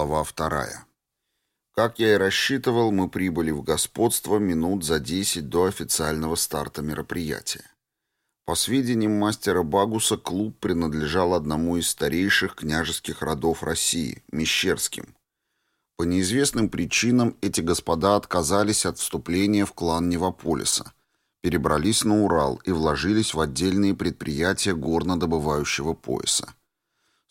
Глава вторая. Как я и рассчитывал, мы прибыли в господство минут за десять до официального старта мероприятия. По сведениям мастера Багуса, клуб принадлежал одному из старейших княжеских родов России – Мещерским. По неизвестным причинам эти господа отказались от вступления в клан Невополиса, перебрались на Урал и вложились в отдельные предприятия горнодобывающего пояса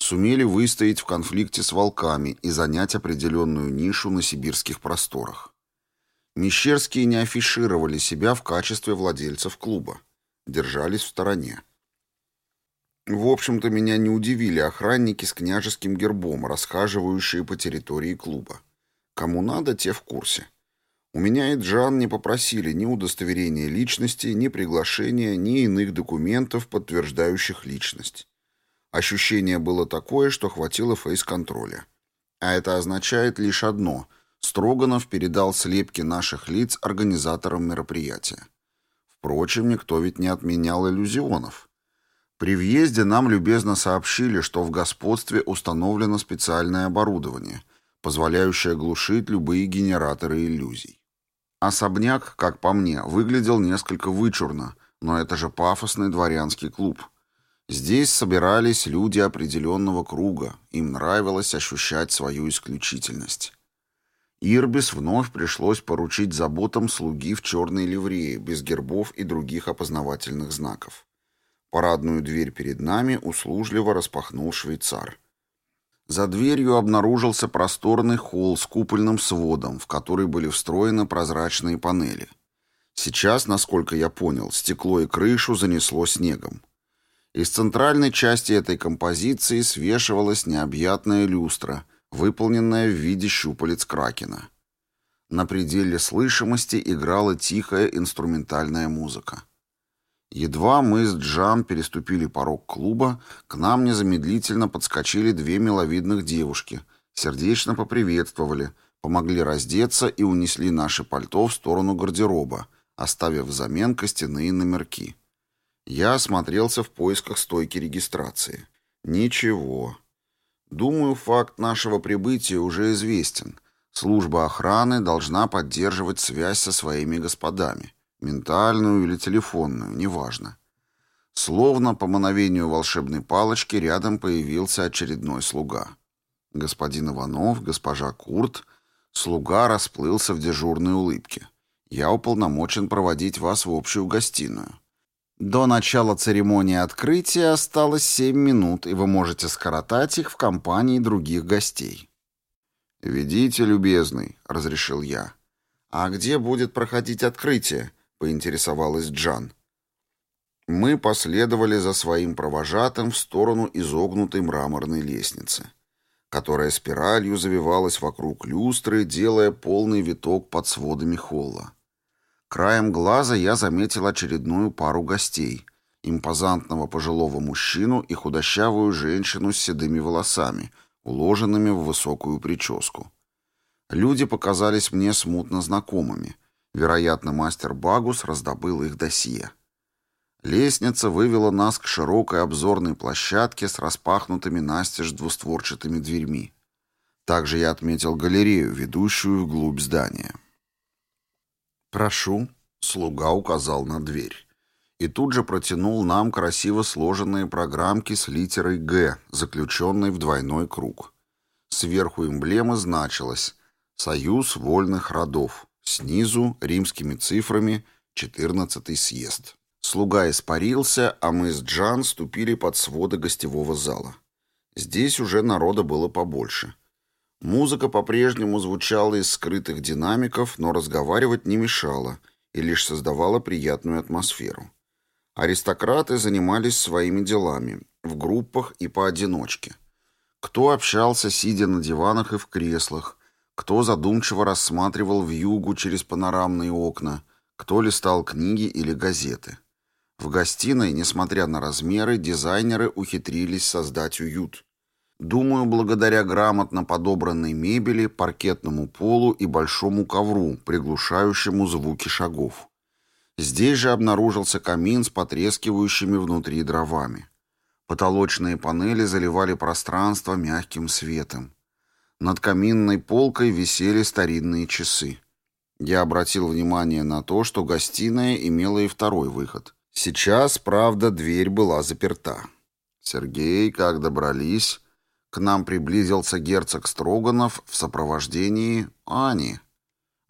сумели выстоять в конфликте с волками и занять определенную нишу на сибирских просторах. Мещерские не афишировали себя в качестве владельцев клуба, держались в стороне. В общем-то, меня не удивили охранники с княжеским гербом, расхаживающие по территории клуба. Кому надо, те в курсе. У меня и Джан не попросили ни удостоверения личности, ни приглашения, ни иных документов, подтверждающих личность. Ощущение было такое, что хватило фейс-контроля. А это означает лишь одно – Строганов передал слепки наших лиц организаторам мероприятия. Впрочем, никто ведь не отменял иллюзионов. При въезде нам любезно сообщили, что в господстве установлено специальное оборудование, позволяющее глушить любые генераторы иллюзий. Особняк, как по мне, выглядел несколько вычурно, но это же пафосный дворянский клуб – Здесь собирались люди определенного круга, им нравилось ощущать свою исключительность. Ирбис вновь пришлось поручить заботам слуги в черной ливрее, без гербов и других опознавательных знаков. Парадную дверь перед нами услужливо распахнул швейцар. За дверью обнаружился просторный холл с купольным сводом, в который были встроены прозрачные панели. Сейчас, насколько я понял, стекло и крышу занесло снегом. Из центральной части этой композиции свешивалась необъятная люстра, выполненная в виде щупалец кракена. На пределе слышимости играла тихая инструментальная музыка. Едва мы с Джам переступили порог клуба, к нам незамедлительно подскочили две миловидных девушки, сердечно поприветствовали, помогли раздеться и унесли наши пальто в сторону гардероба, оставив взамен костяные номерки. Я осмотрелся в поисках стойки регистрации. Ничего. Думаю, факт нашего прибытия уже известен. Служба охраны должна поддерживать связь со своими господами. Ментальную или телефонную, неважно. Словно по мановению волшебной палочки рядом появился очередной слуга. Господин Иванов, госпожа Курт, слуга расплылся в дежурной улыбке. «Я уполномочен проводить вас в общую гостиную. До начала церемонии открытия осталось 7 минут, и вы можете скоротать их в компании других гостей. «Ведите, любезный», — разрешил я. «А где будет проходить открытие?» — поинтересовалась Джан. Мы последовали за своим провожатым в сторону изогнутой мраморной лестницы, которая спиралью завивалась вокруг люстры, делая полный виток под сводами холла. Краем глаза я заметил очередную пару гостей. Импозантного пожилого мужчину и худощавую женщину с седыми волосами, уложенными в высокую прическу. Люди показались мне смутно знакомыми. Вероятно, мастер Багус раздобыл их досье. Лестница вывела нас к широкой обзорной площадке с распахнутыми настежь двустворчатыми дверьми. Также я отметил галерею, ведущую вглубь здания. «Прошу», — слуга указал на дверь. И тут же протянул нам красиво сложенные программки с литерой «Г», заключенной в двойной круг. Сверху эмблемы значилось «Союз вольных родов», снизу римскими цифрами «14 съезд». Слуга испарился, а мы с Джан ступили под своды гостевого зала. Здесь уже народа было побольше. Музыка по-прежнему звучала из скрытых динамиков, но разговаривать не мешала и лишь создавала приятную атмосферу. Аристократы занимались своими делами, в группах и поодиночке. Кто общался, сидя на диванах и в креслах, кто задумчиво рассматривал вьюгу через панорамные окна, кто листал книги или газеты. В гостиной, несмотря на размеры, дизайнеры ухитрились создать уют. Думаю, благодаря грамотно подобранной мебели, паркетному полу и большому ковру, приглушающему звуки шагов. Здесь же обнаружился камин с потрескивающими внутри дровами. Потолочные панели заливали пространство мягким светом. Над каминной полкой висели старинные часы. Я обратил внимание на то, что гостиная имела и второй выход. Сейчас, правда, дверь была заперта. Сергей, как добрались, к нам приблизился герцог Строганов в сопровождении Ани.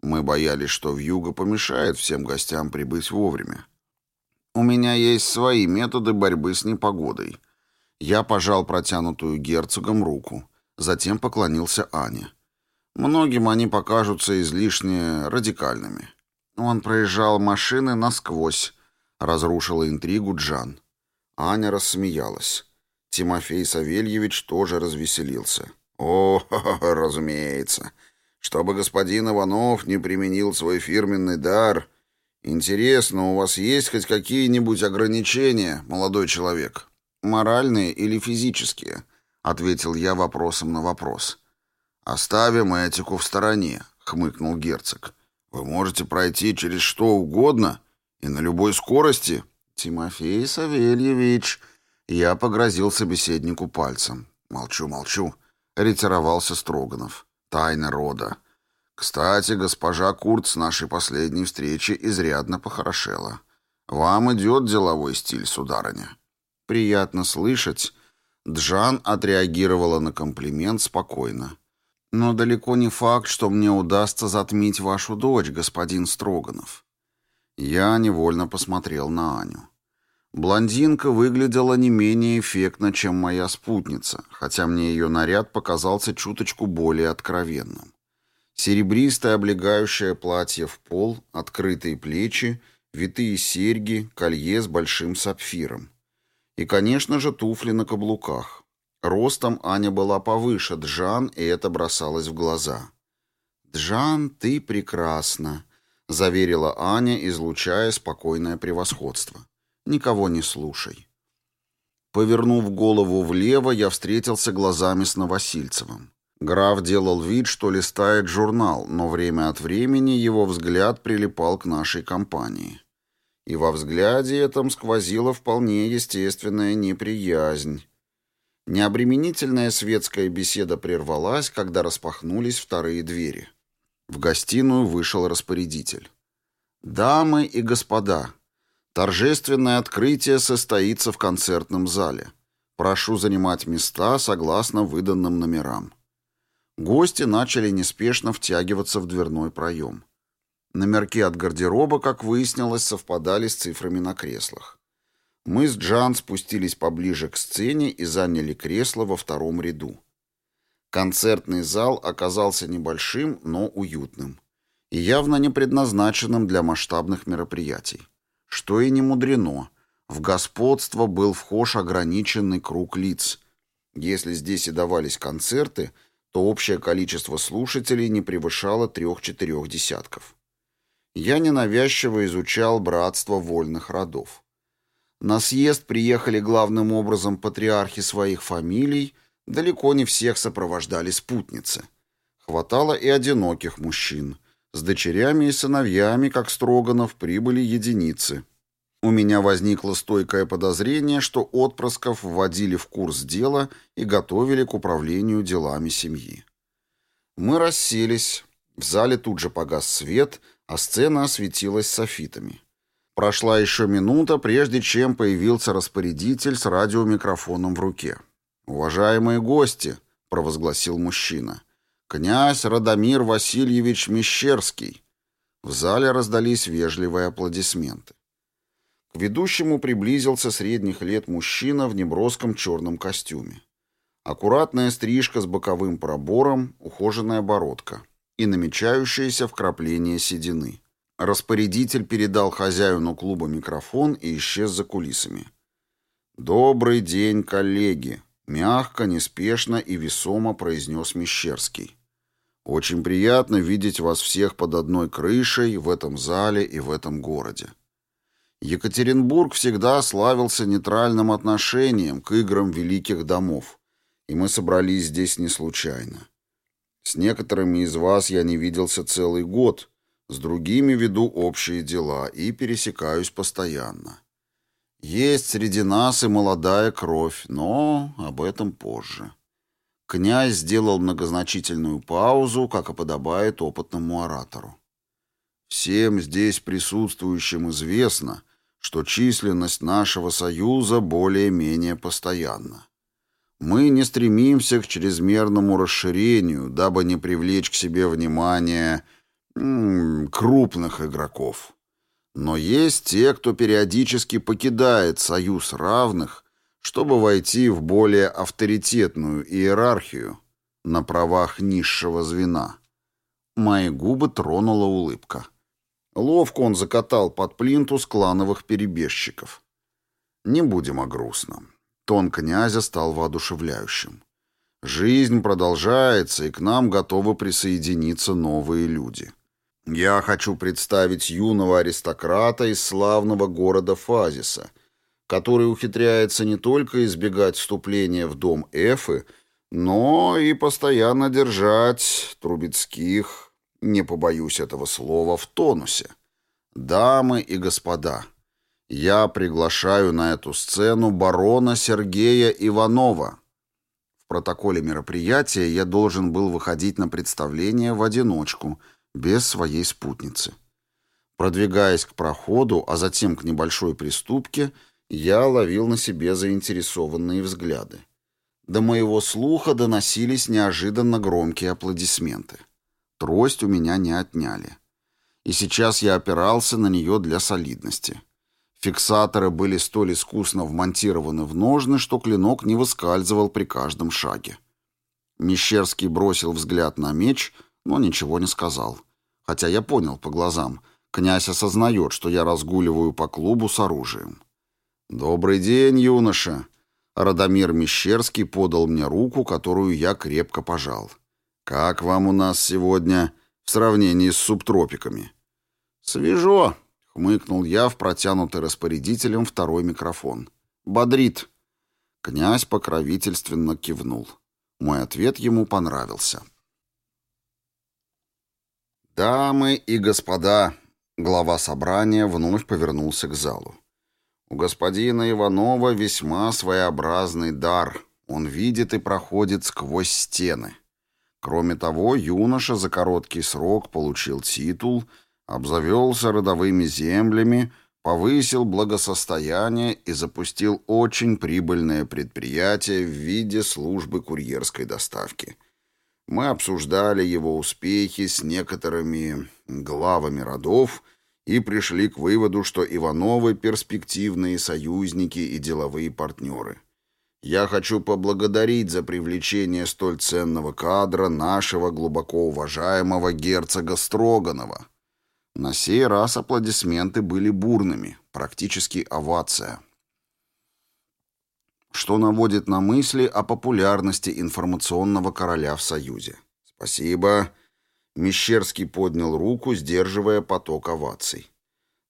Мы боялись, что вьюга помешает всем гостям прибыть вовремя. У меня есть свои методы борьбы с непогодой. Я пожал протянутую герцогом руку, затем поклонился Ане. Многим они покажутся излишне радикальными. Он проезжал машины насквозь, разрушила интригу Джан. Аня рассмеялась. Тимофей Савельевич тоже развеселился. «О, разумеется. Чтобы господин Иванов не применил свой фирменный дар. Интересно, у вас есть хоть какие-нибудь ограничения, молодой человек? Моральные или физические?» — ответил я вопросом на вопрос. «Оставим этику в стороне», — хмыкнул герцог. «Вы можете пройти через что угодно и на любой скорости». «Тимофей Савельевич», я погрозил собеседнику пальцем. «Молчу, молчу», — ретировался Строганов. «Тайна рода. Кстати, госпожа Курт с нашей последней встречи изрядно похорошела. Вам идет деловой стиль, сударыня». «Приятно слышать». Джан отреагировала на комплимент спокойно. «Но далеко не факт, что мне удастся затмить вашу дочь, господин Строганов». Я невольно посмотрел на Аню. Блондинка выглядела не менее эффектно, чем моя спутница, хотя мне ее наряд показался чуточку более откровенным. Серебристое облегающее платье в пол, открытые плечи, витые серьги, колье с большим сапфиром. И, конечно же, туфли на каблуках. Ростом Аня была повыше Джан, и это бросалось в глаза. «Джан, ты прекрасна», — заверила Аня, излучая спокойное превосходство. Никого не слушай. Повернув голову влево, я встретился глазами с Новосильцевым. Граф делал вид, что листает журнал, но время от времени его взгляд прилипал к нашей компании. И во взгляде этом сквозила вполне естественная неприязнь. Необременительная светская беседа прервалась, когда распахнулись вторые двери. В гостиную вышел распорядитель. «Дамы и господа», Торжественное открытие состоится в концертном зале. Прошу занимать места согласно выданным номерам. Гости начали неспешно втягиваться в дверной проем. Номерки от гардероба, как выяснилось, совпадали с цифрами на креслах. Мы с Джан спустились поближе к сцене и заняли кресло во втором ряду. Концертный зал оказался небольшим, но уютным и явно не предназначенным для масштабных мероприятий. Что и не мудрено. В господство был вхож ограниченный круг лиц. Если здесь и давались концерты, то общее количество слушателей не превышало трех-четырех десятков. Я ненавязчиво изучал братство вольных родов. На съезд приехали главным образом патриархи своих фамилий, далеко не всех сопровождали спутницы. Хватало и одиноких мужчин – с дочерями и сыновьями, как Строганов, прибыли единицы. У меня возникло стойкое подозрение, что отпрысков вводили в курс дела и готовили к управлению делами семьи. Мы расселись. В зале тут же погас свет, а сцена осветилась софитами. Прошла еще минута, прежде чем появился распорядитель с радиомикрофоном в руке. «Уважаемые гости», — провозгласил мужчина, — «Князь Радомир Васильевич Мещерский». В зале раздались вежливые аплодисменты. К ведущему приблизился средних лет мужчина в неброском черном костюме. Аккуратная стрижка с боковым пробором, ухоженная бородка и намечающееся вкрапление седины. Распорядитель передал хозяину клуба микрофон и исчез за кулисами. «Добрый день, коллеги!» — мягко, неспешно и весомо произнес Мещерский. Очень приятно видеть вас всех под одной крышей в этом зале и в этом городе. Екатеринбург всегда славился нейтральным отношением к играм великих домов, и мы собрались здесь не случайно. С некоторыми из вас я не виделся целый год, с другими веду общие дела и пересекаюсь постоянно. Есть среди нас и молодая кровь, но об этом позже. Князь сделал многозначительную паузу, как и подобает опытному оратору. Всем здесь присутствующим известно, что численность нашего союза более-менее постоянна. Мы не стремимся к чрезмерному расширению, дабы не привлечь к себе внимание крупных игроков. Но есть те, кто периодически покидает союз равных чтобы войти в более авторитетную иерархию на правах низшего звена. Мои губы тронула улыбка. Ловко он закатал под плинтус клановых перебежчиков. Не будем о грустном. Тон князя стал воодушевляющим. Жизнь продолжается, и к нам готовы присоединиться новые люди. Я хочу представить юного аристократа из славного города Фазиса — который ухитряется не только избегать вступления в дом Эфы, но и постоянно держать Трубецких, не побоюсь этого слова, в тонусе. Дамы и господа, я приглашаю на эту сцену барона Сергея Иванова. В протоколе мероприятия я должен был выходить на представление в одиночку, без своей спутницы. Продвигаясь к проходу, а затем к небольшой приступке, я ловил на себе заинтересованные взгляды. До моего слуха доносились неожиданно громкие аплодисменты. Трость у меня не отняли. И сейчас я опирался на нее для солидности. Фиксаторы были столь искусно вмонтированы в ножны, что клинок не выскальзывал при каждом шаге. Мещерский бросил взгляд на меч, но ничего не сказал. Хотя я понял по глазам. Князь осознает, что я разгуливаю по клубу с оружием. «Добрый день, юноша!» Радомир Мещерский подал мне руку, которую я крепко пожал. «Как вам у нас сегодня в сравнении с субтропиками?» «Свежо!» — хмыкнул я в протянутый распорядителем второй микрофон. «Бодрит!» Князь покровительственно кивнул. Мой ответ ему понравился. «Дамы и господа!» Глава собрания вновь повернулся к залу. У господина Иванова весьма своеобразный дар. Он видит и проходит сквозь стены. Кроме того, юноша за короткий срок получил титул, обзавелся родовыми землями, повысил благосостояние и запустил очень прибыльное предприятие в виде службы курьерской доставки. Мы обсуждали его успехи с некоторыми главами родов и пришли к выводу, что Ивановы – перспективные союзники и деловые партнеры. Я хочу поблагодарить за привлечение столь ценного кадра нашего глубоко уважаемого герцога Строганова. На сей раз аплодисменты были бурными, практически овация. Что наводит на мысли о популярности информационного короля в Союзе. Спасибо. Мещерский поднял руку, сдерживая поток оваций.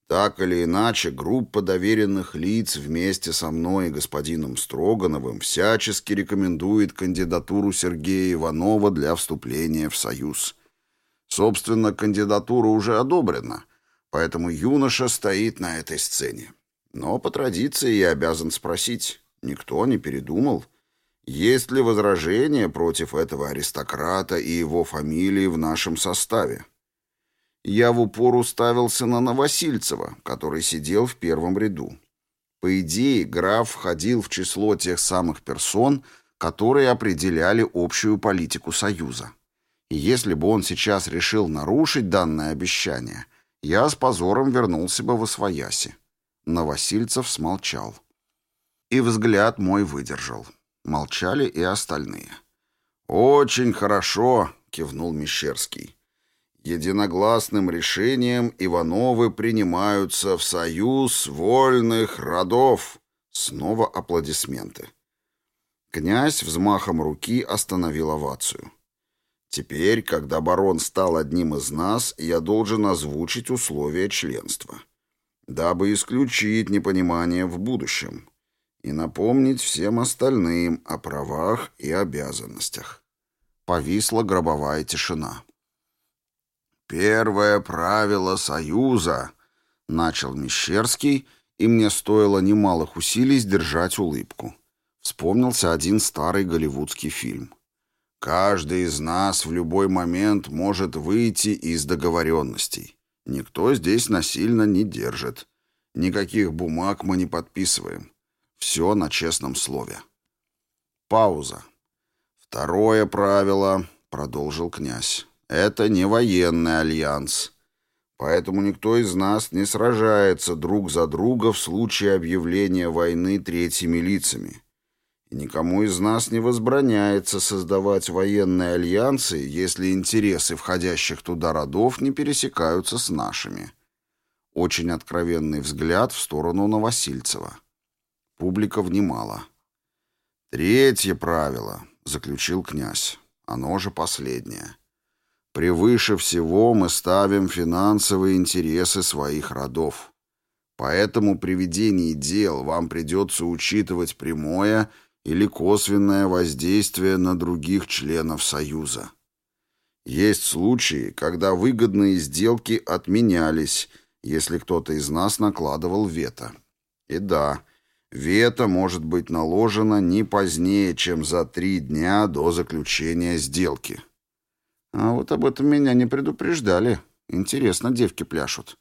Так или иначе, группа доверенных лиц вместе со мной и господином Строгановым всячески рекомендует кандидатуру Сергея Иванова для вступления в Союз. Собственно, кандидатура уже одобрена, поэтому юноша стоит на этой сцене. Но по традиции я обязан спросить, никто не передумал? Есть ли возражения против этого аристократа и его фамилии в нашем составе? Я в упор уставился на Новосильцева, который сидел в первом ряду. По идее, граф входил в число тех самых персон, которые определяли общую политику Союза. И если бы он сейчас решил нарушить данное обещание, я с позором вернулся бы в Освояси. Новосильцев смолчал. И взгляд мой выдержал. Молчали и остальные. «Очень хорошо», — кивнул Мещерский. «Единогласным решением Ивановы принимаются в союз вольных родов». Снова аплодисменты. Князь взмахом руки остановил овацию. «Теперь, когда барон стал одним из нас, я должен озвучить условия членства, дабы исключить непонимание в будущем и напомнить всем остальным о правах и обязанностях. Повисла гробовая тишина. «Первое правило Союза», — начал Мещерский, и мне стоило немалых усилий сдержать улыбку. Вспомнился один старый голливудский фильм. Каждый из нас в любой момент может выйти из договоренностей. Никто здесь насильно не держит. Никаких бумаг мы не подписываем. Все на честном слове. Пауза. Второе правило, продолжил князь. Это не военный альянс. Поэтому никто из нас не сражается друг за друга в случае объявления войны третьими лицами. И никому из нас не возбраняется создавать военные альянсы, если интересы входящих туда родов не пересекаются с нашими. Очень откровенный взгляд в сторону Новосильцева. Публика внимала. «Третье правило», — заключил князь. «Оно же последнее. Превыше всего мы ставим финансовые интересы своих родов. Поэтому при ведении дел вам придется учитывать прямое или косвенное воздействие на других членов Союза. Есть случаи, когда выгодные сделки отменялись, если кто-то из нас накладывал вето. И да, вето может быть наложено не позднее, чем за три дня до заключения сделки. А вот об этом меня не предупреждали. Интересно, девки пляшут.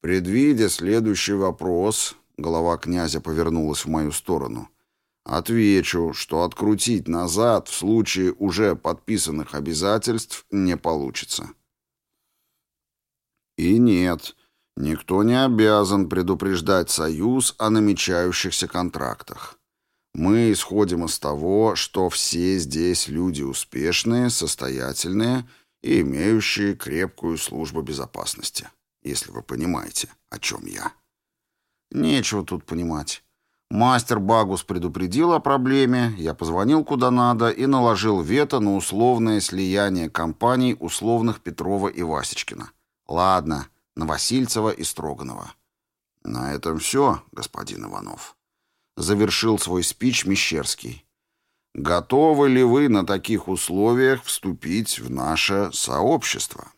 Предвидя следующий вопрос, голова князя повернулась в мою сторону. Отвечу, что открутить назад в случае уже подписанных обязательств не получится. И нет, никто не обязан предупреждать Союз о намечающихся контрактах. Мы исходим из того, что все здесь люди успешные, состоятельные и имеющие крепкую службу безопасности, если вы понимаете, о чем я. Нечего тут понимать. Мастер Багус предупредил о проблеме, я позвонил куда надо и наложил вето на условное слияние компаний условных Петрова и Васечкина. Ладно, Новосильцева и Строганова. На этом все, господин Иванов завершил свой спич Мещерский. Готовы ли вы на таких условиях вступить в наше сообщество?